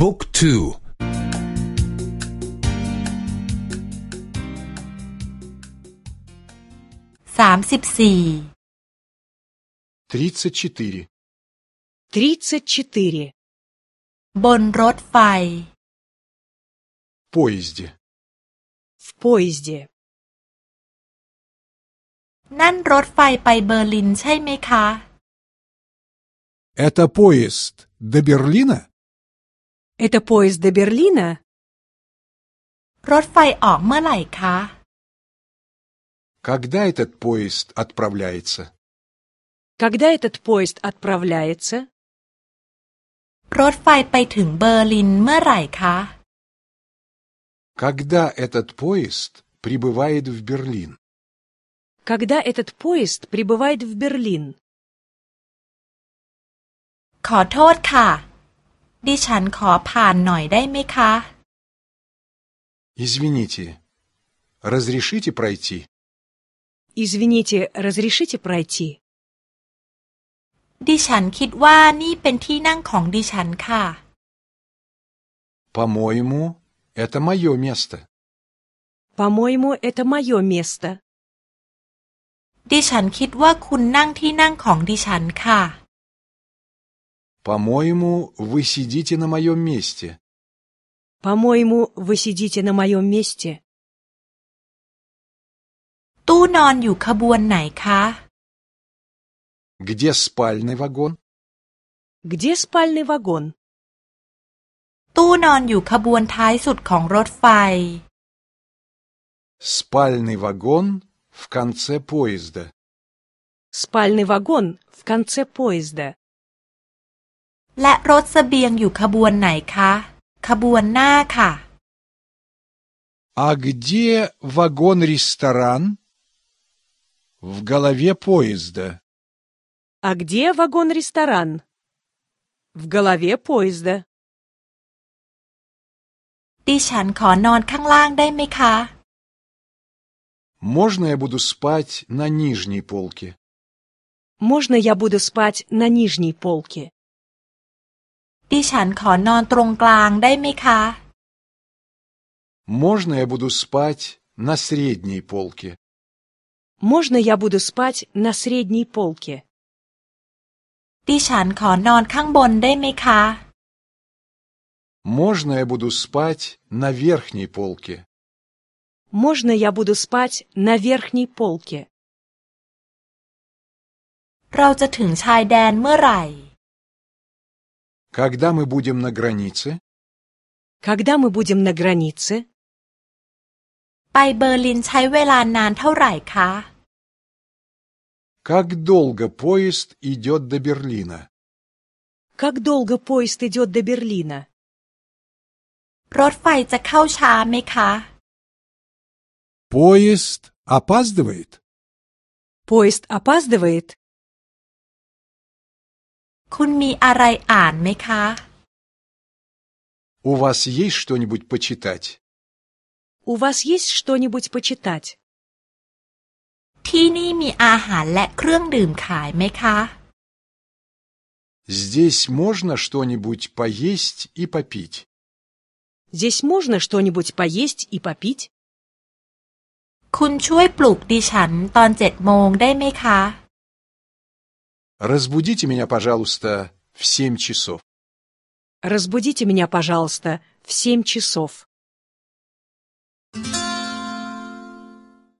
บุ๊กทูสามสิบสี่ тридцать четыре, Тридцать четыре. บนรถไฟ в поезде, В поезде. นั่นรถไฟไปเบอร์ลินใช่ไหมคะ Это поезд до Берлина? Это поезд до Берлина? รถไฟออกเมื่อไหร่คะ Когда этот поезд отправляется? Когда этот поезд отправляется? รถไฟไปถึงเบอร์ลินเมื่อไหร่คะ Когда этот поезд прибывает в Берлин? Когда этот поезд прибывает в Берлин? ขอโทษค่ะ ดิฉันขอผ่านหน่อยได้ไหมคะ Извините, разрешите пройти? Извините, разрешите пройти? ดิฉันคิดว่านี่เป็นที่นั่งของดิฉันค่ะ По-моему, это мое место. По-моему, это мое место. ดิฉันคิดว่าคุณนั่งที่นั่งของดิฉันค่ะ По-моему, вы сидите на моем месте. По-моему, вы сидите на моем месте. ตู้นอนอยู่ขบวนไหนคะ Где спальный вагон? Где спальный вагон? ตู้นอนอยู่ขบวนท้ายสุดของรถไฟ Спальный вагон в конце поезда. Спальный вагон в конце поезда. และรถเสบียงอยู่ขบวนไหนคะ ขบวนหน้าค่ะ А где вагон-ресторан? В голове поезда. А где вагон-ресторан? В голове поезда. ดิฉันขอนอนข้างล่างได้ไหมคะ Можно я буду спать на нижней полке? Можно я буду спать на нижней полке? ดิฉันขอนอนตรงกลางได้ไหมคะ Можно я буду спать на средней полке? Можно я буду спать на средней полке? ดิฉันขอนอนข้างบนได้ไหมคะ Можно я буду спать на верхней полке? Можно я буду спать на верхней полке? เราจะถึงชายแดนเมื่อไหร่ Когда мы будем на границе? Когда мы будем на границе? ไปเบอร์ลินใช้เวลานานเท่าไหร่คะ Как долго поезд идет до Берлина? Как долго поезд идет до Берлина? รถไฟจะเข้าช้าไหมคะ Поезд опаздывает? Поезд опаздывает? คุณมีอะไรอ่านไหมคะ У вас есть что-нибудь почитать? У вас есть что-нибудь почитать? ที่นี่มีอาหารและเครื่องดื่มขายไหมคะ Здесь можно что-нибудь поесть и попить? Здесь можно что-нибудь поесть и попить? คุณช่วยปลุกดิฉันตอนเจ็ดโมงได้ไหมคะ Разбудите меня, пожалуйста, в семь часов. Разбудите меня, пожалуйста, в семь часов.